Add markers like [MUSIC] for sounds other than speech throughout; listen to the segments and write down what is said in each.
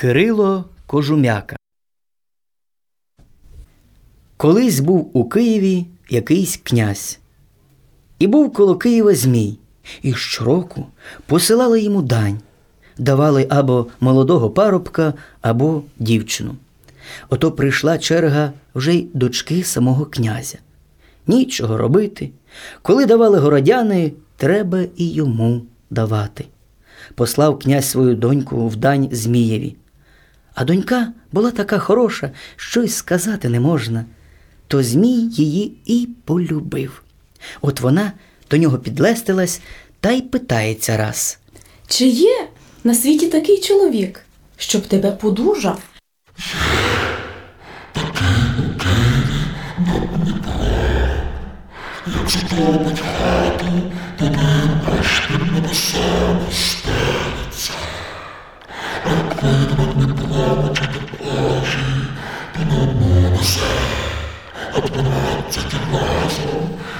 Кирило Кожумяка. Колись був у Києві якийсь князь. І був коло Києва Змій, і щороку посилали йому дань, давали або молодого парубка, або дівчину. Ото прийшла черга вже й дочки самого князя. Нічого робити. Коли давали городяни, треба і йому давати. Послав князь свою доньку в дань Змієві. А донька була така хороша, що й сказати не можна. То Змій її і полюбив. От вона до нього підлестилась та й питається раз. Чи є на світі такий чоловік, щоб тебе подужав?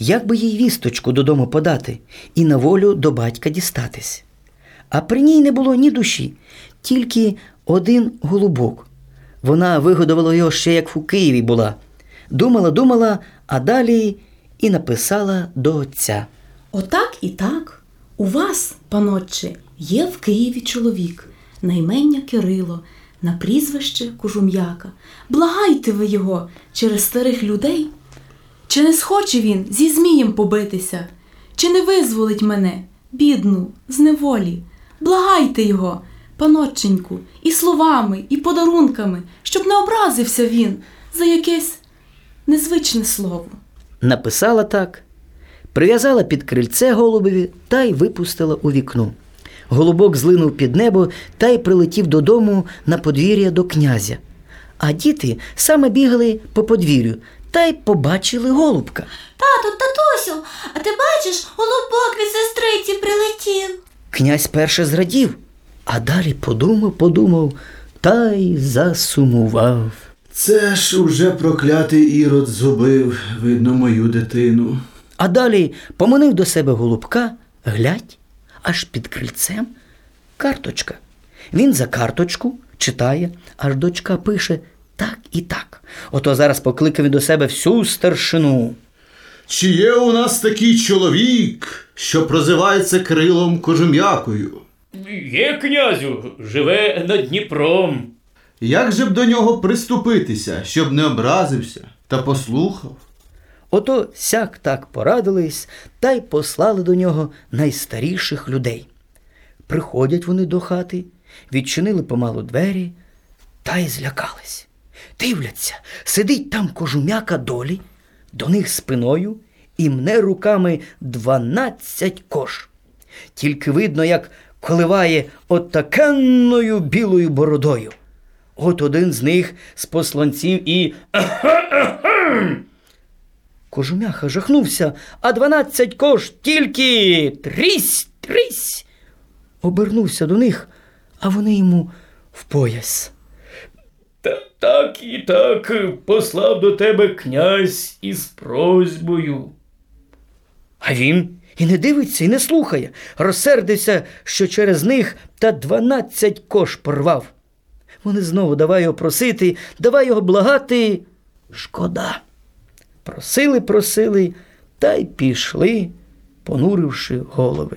як би їй вісточку додому подати і на волю до батька дістатись. А при ній не було ні душі, тільки один голубок. Вона вигодувала його ще як у Києві була. Думала, думала, а далі і написала до отця. Отак і так. У вас, панотче, є в Києві чоловік, на імення Кирило, на прізвище Кожум'яка. Благайте ви його через старих людей. Чи не схоче він зі Змієм побитися? Чи не визволить мене, бідну, з неволі? Благайте його, панотченьку, і словами, і подарунками, щоб не образився він за якесь незвичне слово. Написала так, прив'язала під крильце голубеві та й випустила у вікно. Голубок злинув під небо та й прилетів додому на подвір'я до князя. А діти саме бігали по подвір'ю та й побачили голубка. Тату, татусю, а ти бачиш, голубок від сестриці прилетів. Князь перше зрадів, а далі подумав, подумав та й засумував. Це ж уже проклятий ірод згубив, видно, мою дитину. А далі поманив до себе голубка, глядь, аж під крильцем карточка. Він за карточку читає, аж дочка пише так і так. Ото зараз покликав він до себе всю старшину. Чи є у нас такий чоловік, що прозивається крилом кожум'якою? Є князю, живе над Дніпром. Як же б до нього приступитися, щоб не образився та послухав? Ото сяк так порадились та й послали до нього найстаріших людей. Приходять вони до хати, відчинили помалу двері та й злякались. Дивляться, сидить там кожум'яка долі, до них спиною і мне руками дванадцять кош. Тільки видно, як коливає отакенною білою бородою. От один з них з посланців і [COUGHS] Кожумяха жахнувся, а дванадцять кош тільки трісь, трісь. Обернувся до них, а вони йому в пояс. Та так і так послав до тебе князь із просьбою. А він і не дивиться, і не слухає. Розсердився, що через них та дванадцять кош порвав. Вони знову давай його просити, давай його благати. Шкода. Просили, просили, та й пішли, понуривши голови.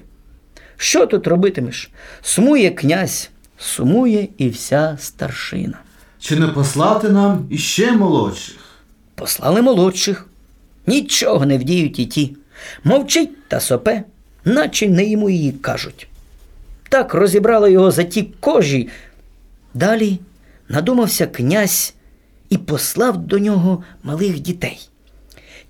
Що тут робитимеш? Сумує князь, сумує і вся старшина. Чи не послати нам іще молодших? Послали молодших. Нічого не вдіють і ті. Мовчить та сопе, наче не йому її кажуть. Так розібрали його за ті кожі. Далі надумався князь і послав до нього малих дітей.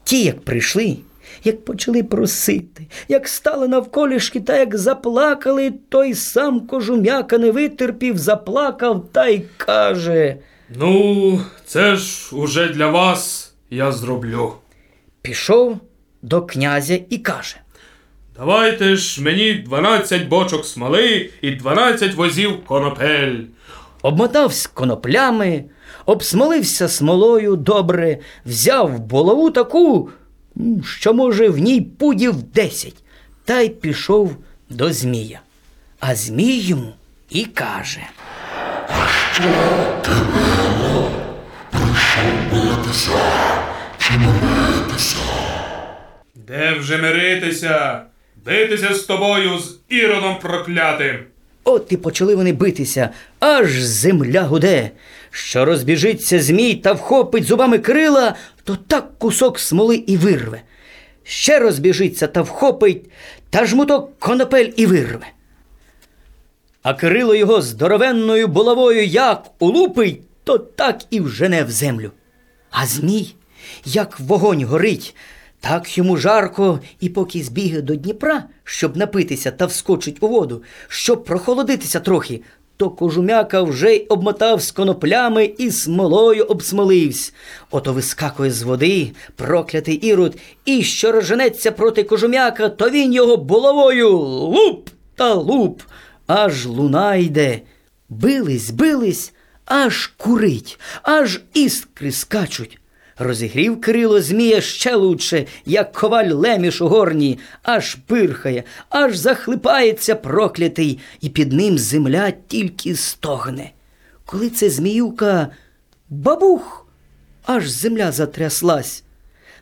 Ті, як прийшли, Як почали просити, як стали навколішки та як заплакали, той сам кожум'яка не витерпів, заплакав та й каже. Ну, це ж уже для вас я зроблю. Пішов до князя і каже. Давайте ж мені 12 бочок смоли і 12 возів конопель. Обмотався коноплями, обсмолився смолою добре, взяв булаву таку, що, може, в ній пудів десять, та й пішов до Змія. А Змій йому і каже. Де вже миритися? Битися з тобою, з іродом проклятим. От і почали вони битися, аж земля гуде. Що розбіжиться змій та вхопить зубами крила, то так кусок смоли і вирве. Ще розбіжиться та вхопить, та жмуток конопель і вирве. А Кирило його здоровенною булавою як улупить, то так і вжене в землю. А змій, як вогонь горить, так йому жарко, і поки збіге до Дніпра, щоб напитися та вскочить у воду, щоб прохолодитися трохи, то кожумяка вже й обмотав з коноплями і смолою обсмоливсь. Ото вискакує з води проклятий ірод, і що розженеться проти кожумяка, то він його булавою луп та луп, аж луна йде. Бились, бились, аж курить, аж іскри скачуть. Розігрів Кирило Змія ще лучше, як коваль леміш у горні, аж пирхає, аж захлипається проклятий, і під ним земля тільки стогне. Коли це Зміюка бабух, аж земля затряслась.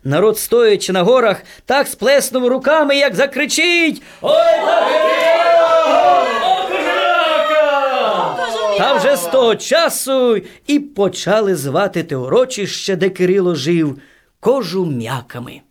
Народ, стоячи на горах, так сплеснув руками, як закричить Ой, та Та вже з того часу і почали звати те урочище, де Кирило жив, кожум'яками.